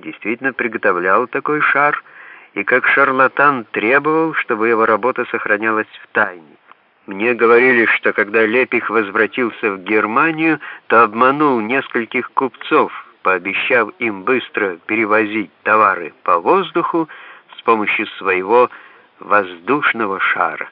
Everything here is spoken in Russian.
действительно приготовлял такой шар и как шарлатан требовал, чтобы его работа сохранялась в тайне. Мне говорили, что когда Лепих возвратился в Германию, то обманул нескольких купцов, пообещав им быстро перевозить товары по воздуху с помощью своего воздушного шара.